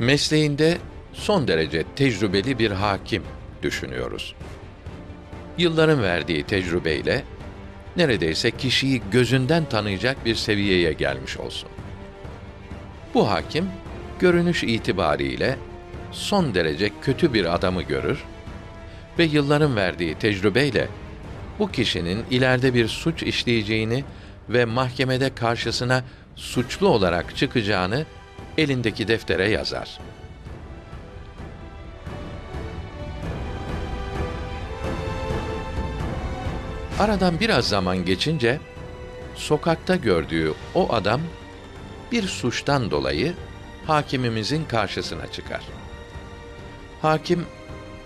Mesleğinde son derece tecrübeli bir hakim düşünüyoruz. Yılların verdiği tecrübeyle neredeyse kişiyi gözünden tanıyacak bir seviyeye gelmiş olsun. Bu hakim görünüş itibariyle son derece kötü bir adamı görür ve yılların verdiği tecrübeyle bu kişinin ileride bir suç işleyeceğini ve mahkemede karşısına suçlu olarak çıkacağını elindeki deftere yazar. Aradan biraz zaman geçince sokakta gördüğü o adam bir suçtan dolayı hakimimizin karşısına çıkar. Hakim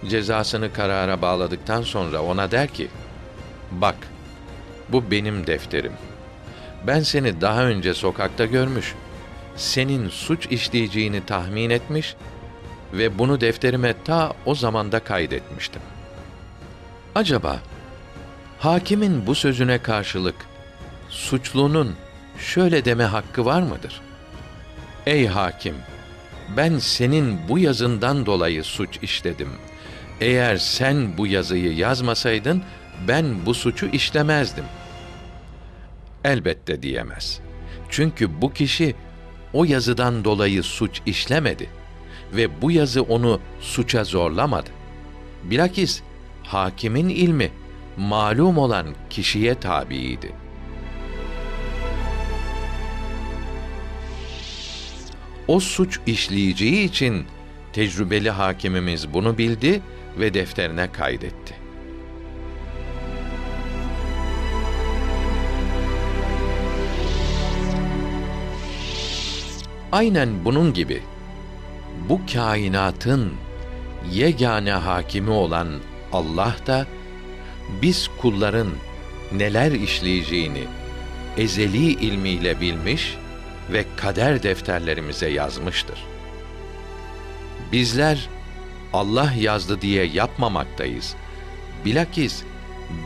cezasını karara bağladıktan sonra ona der ki: Bak, bu benim defterim. Ben seni daha önce sokakta görmüş, senin suç işleyeceğini tahmin etmiş ve bunu defterime ta o zamanda kaydetmiştim. Acaba hakimin bu sözüne karşılık suçlunun şöyle deme hakkı var mıdır? Ey hakim, ben senin bu yazından dolayı suç işledim. Eğer sen bu yazıyı yazmasaydın ben bu suçu işlemezdim. Elbette diyemez. Çünkü bu kişi o yazıdan dolayı suç işlemedi ve bu yazı onu suça zorlamadı. Bilakis hakimin ilmi malum olan kişiye tabiydi. O suç işleyeceği için tecrübeli hakimimiz bunu bildi ve defterine kaydetti. Aynen bunun gibi bu kainatın yegane hakimi olan Allah da biz kulların neler işleyeceğini ezeli ilmiyle bilmiş ve kader defterlerimize yazmıştır. Bizler Allah yazdı diye yapmamaktayız. Bilakis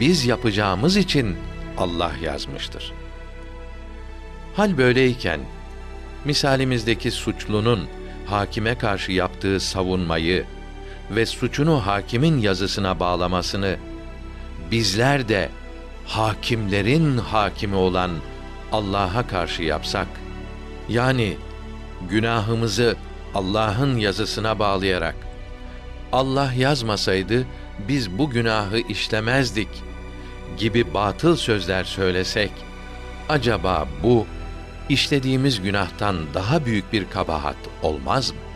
biz yapacağımız için Allah yazmıştır. Hal böyleyken misalimizdeki suçlunun hakime karşı yaptığı savunmayı ve suçunu hakimin yazısına bağlamasını bizler de hakimlerin hakimi olan Allah'a karşı yapsak yani günahımızı Allah'ın yazısına bağlayarak Allah yazmasaydı biz bu günahı işlemezdik gibi batıl sözler söylesek acaba bu işlediğimiz günahtan daha büyük bir kabahat olmaz mı?